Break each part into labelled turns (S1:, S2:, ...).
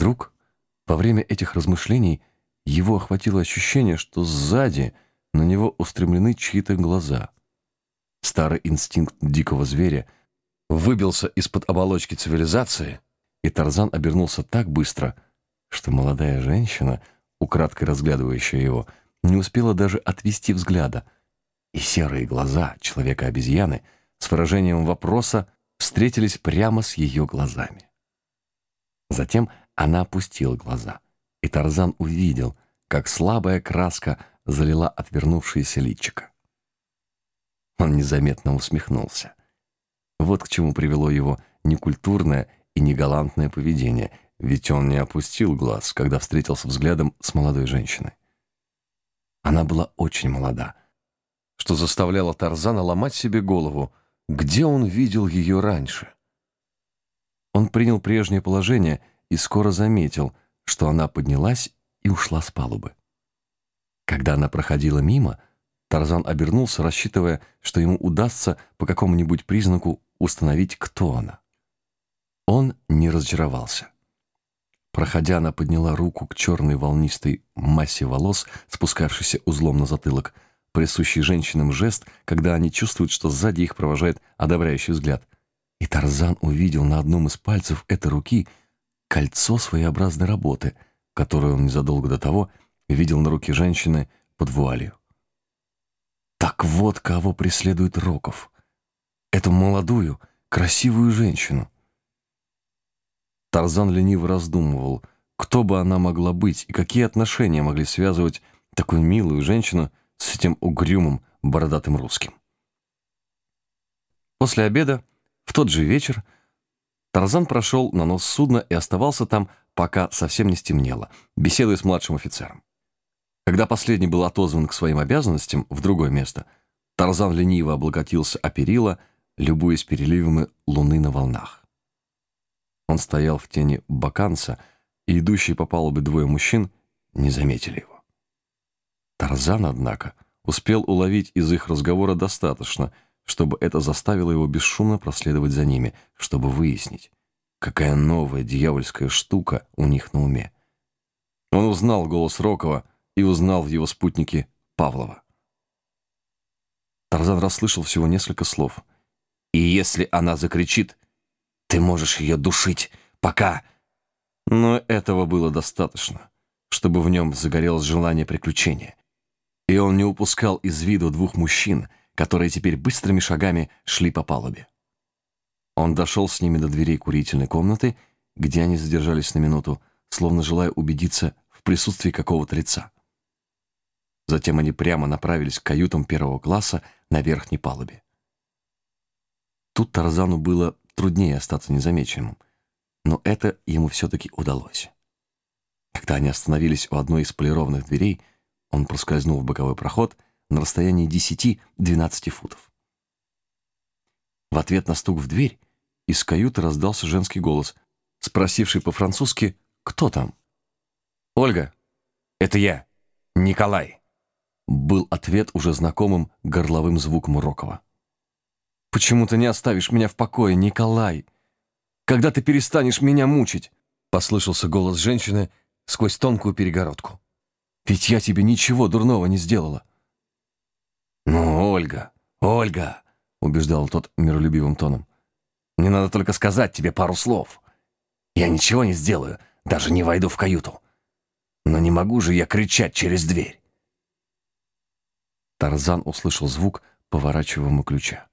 S1: Вдруг, во время этих размышлений, его охватило ощущение, что сзади на него устремлены чьи-то глаза. Старый инстинкт дикого зверя выбился из-под оболочки цивилизации, и Тарзан обернулся так быстро, что молодая женщина, украдкой разглядывающая его, не успела даже отвести взгляда, и серые глаза человека-обезьяны с выражением вопроса встретились прямо с ее глазами. Затем она опустила глаза, и Тарзан увидел, как слабая краска залила отвернувшееся личико. Он незаметно усмехнулся. Вот к чему привело его некультурное и негалантное поведение, ведь он не опустил глаз, когда встретился взглядом с молодой женщиной. Она была очень молода, что заставляло Тарзана ломать себе голову, где он видел ее раньше. Он принял прежнее положение и скоро заметил, что она поднялась и ушла с палубы. Когда она проходила мимо, Тарзан обернулся, рассчитывая, что ему удастся по какому-нибудь признаку установить, кто она. Он не разочаровался. Проходя, она подняла руку к черной волнистой массе волос, спускавшейся узлом на затылок, присущий женщинам жест, когда они чувствуют, что сзади их провожает одобряющий взгляд. И Тарзан увидел на одном из пальцев этой руки кольцо своеобразной работы, которое он незадолго до того видел на руке женщины под вуалью. Так вот кого преследует Роков. Эту молодую, красивую женщину — Тарзан лениво раздумывал, кто бы она могла быть и какие отношения могли связывать такую милую женщину с этим угрюмым бородатым русским. После обеда, в тот же вечер, Тарзан прошел на нос судна и оставался там, пока совсем не стемнело, беседуя с младшим офицером. Когда последний был отозван к своим обязанностям в другое место, Тарзан лениво облокотился о перила, любуясь переливами луны на волнах. Он стоял в тени баканца, и идущие по палубе двое мужчин не заметили его. Тарзан, однако, успел уловить из их разговора достаточно, чтобы это заставило его бесшумно проследовать за ними, чтобы выяснить, какая новая дьявольская штука у них на уме. Он узнал голос Рокова и узнал в его спутнике Павлова. Тарзан расслышал всего несколько слов. «И если она закричит, ты можешь ее душить, пока...» Но этого было достаточно, чтобы в нем загорелось желание приключения. И он не упускал из виду двух мужчин, которые теперь быстрыми шагами шли по палубе. Он дошел с ними до дверей курительной комнаты, где они задержались на минуту, словно желая убедиться в присутствии какого-то лица. Затем они прямо направились к каютам первого класса на верхней палубе. Тут Тарзану было труднее остаться незамеченным. Но это ему все-таки удалось. Когда они остановились у одной из полированных дверей, он проскользнул в боковой проход на расстоянии 10-12 футов. В ответ на стук в дверь из каюты раздался женский голос, спросивший по-французски «Кто там?». «Ольга, это я, Николай», был ответ уже знакомым горловым звуком Рокова. Почему ты не оставишь меня в покое, Николай? Когда ты перестанешь меня мучить?» Послышался голос женщины сквозь тонкую перегородку. «Ведь я тебе ничего дурного не сделала». «Ну, Ольга, Ольга!» — убеждал тот миролюбивым тоном. «Мне надо только сказать тебе пару слов. Я ничего не сделаю, даже не войду в каюту. Но не могу же я кричать через дверь». Тарзан услышал звук поворачиваемого ключа.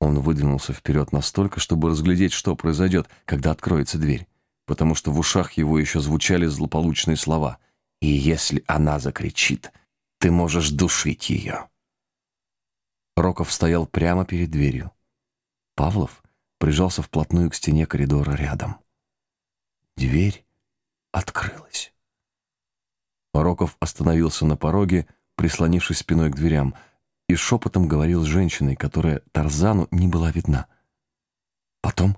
S1: Он выдвинулся вперед настолько, чтобы разглядеть, что произойдет, когда откроется дверь, потому что в ушах его еще звучали злополучные слова. «И если она закричит, ты можешь душить ее». Роков стоял прямо перед дверью. Павлов прижался вплотную к стене коридора рядом. Дверь открылась. Роков остановился на пороге, прислонившись спиной к дверям — и шепотом говорил с женщиной, которая Тарзану не была видна. Потом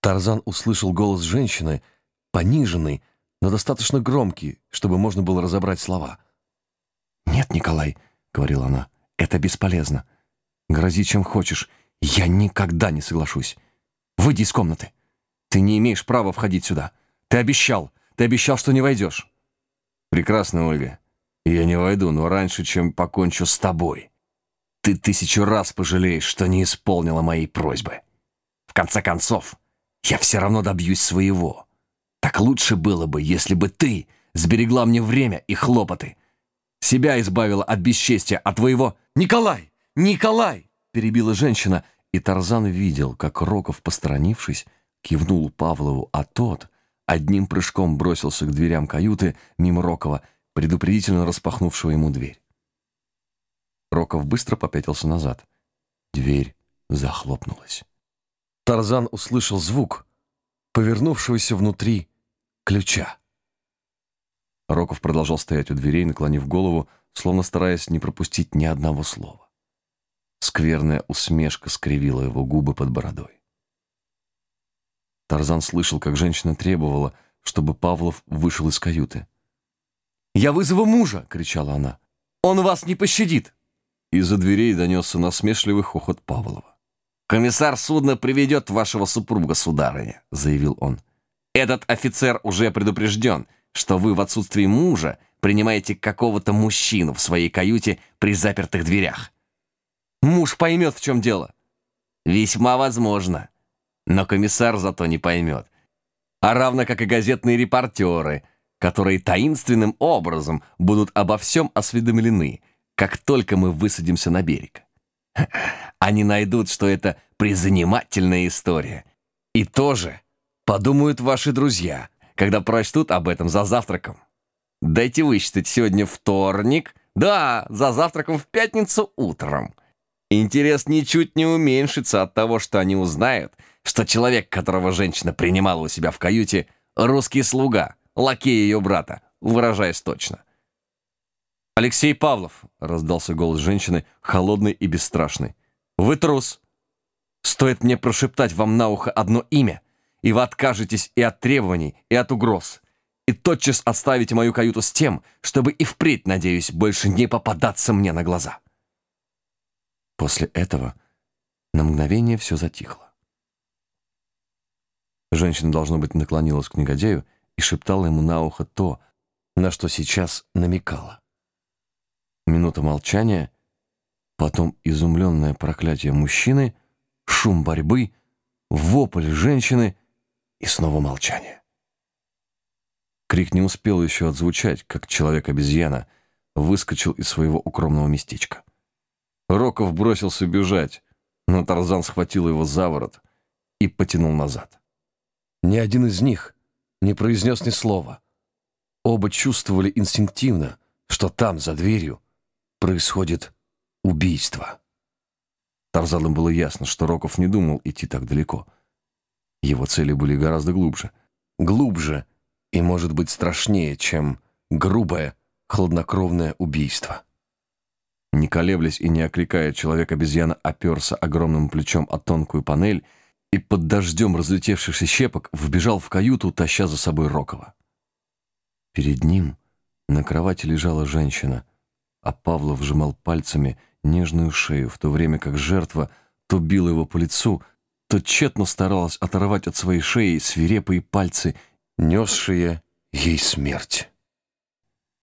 S1: Тарзан услышал голос женщины, пониженный, но достаточно громкий, чтобы можно было разобрать слова. «Нет, Николай», — говорила она, — «это бесполезно. Грози чем хочешь, я никогда не соглашусь. Выйди из комнаты. Ты не имеешь права входить сюда. Ты обещал, ты обещал, что не войдешь. Прекрасно, Ольга. Я не войду, но раньше, чем покончу с тобой. Ты тысячу раз пожалеешь, что не исполнила моей просьбы. В конце концов, я все равно добьюсь своего. Так лучше было бы, если бы ты сберегла мне время и хлопоты. Себя избавила от бесчестия, от твоего... Николай! Николай! Перебила женщина, и Тарзан видел, как Роков, посторонившись, кивнул Павлову, а тот одним прыжком бросился к дверям каюты мимо Рокова, предупредительно распахнувшего ему дверь. Роков быстро попятился назад. Дверь захлопнулась. Тарзан услышал звук, повернувшегося внутри ключа. Роков продолжал стоять у дверей, наклонив голову, словно стараясь не пропустить ни одного слова. Скверная усмешка скривила его губы под бородой. Тарзан слышал, как женщина требовала, чтобы Павлов вышел из каюты. «Я вызову мужа!» — кричала она. «Он вас не пощадит!» Из-за дверей донесся насмешливый хохот Павлова. «Комиссар судна приведет вашего супруга, сударыня», — заявил он. «Этот офицер уже предупрежден, что вы в отсутствии мужа принимаете какого-то мужчину в своей каюте при запертых дверях. Муж поймет, в чем дело». «Весьма возможно. Но комиссар зато не поймет. А равно как и газетные репортеры, которые таинственным образом будут обо всем осведомлены, как только мы высадимся на берег. Они найдут, что это призанимательная история. И тоже подумают ваши друзья, когда прочтут об этом за завтраком. Дайте высчитать, сегодня вторник. Да, за завтраком в пятницу утром. Интерес ничуть не уменьшится от того, что они узнают, что человек, которого женщина принимала у себя в каюте, русский слуга, лакей ее брата, выражаясь точно. «Алексей Павлов», — раздался голос женщины, холодный и бесстрашный. «Вы трус. Стоит мне прошептать вам на ухо одно имя, и вы откажетесь и от требований, и от угроз, и тотчас оставите мою каюту с тем, чтобы и впредь, надеюсь, больше не попадаться мне на глаза». После этого на мгновение все затихло. Женщина, должно быть, наклонилась к негодяю и шептала ему на ухо то, на что сейчас намекала. Минута молчания, потом изумленное проклятие мужчины, шум борьбы, вопль женщины и снова молчание. Крик не успел еще отзвучать, как человек-обезьяна выскочил из своего укромного местечка. Роков бросился бежать, но Тарзан схватил его за ворот и потянул назад. Ни один из них не произнес ни слова. Оба чувствовали инстинктивно, что там, за дверью, происходит убийство. Тарзану было ясно, что Роков не думал идти так далеко. Его цели были гораздо глубже. Глубже и, может быть, страшнее, чем грубое, хладнокровное убийство. Не колеблясь и не окликая, человек-обезьяна оперся огромным плечом о тонкую панель и под дождем разлетевшихся щепок вбежал в каюту, таща за собой Рокова. Перед ним на кровати лежала женщина, а Павлов сжимал пальцами нежную шею, в то время как жертва то била его по лицу, то тщетно старалась оторвать от своей шеи свирепые пальцы, несшие ей смерть.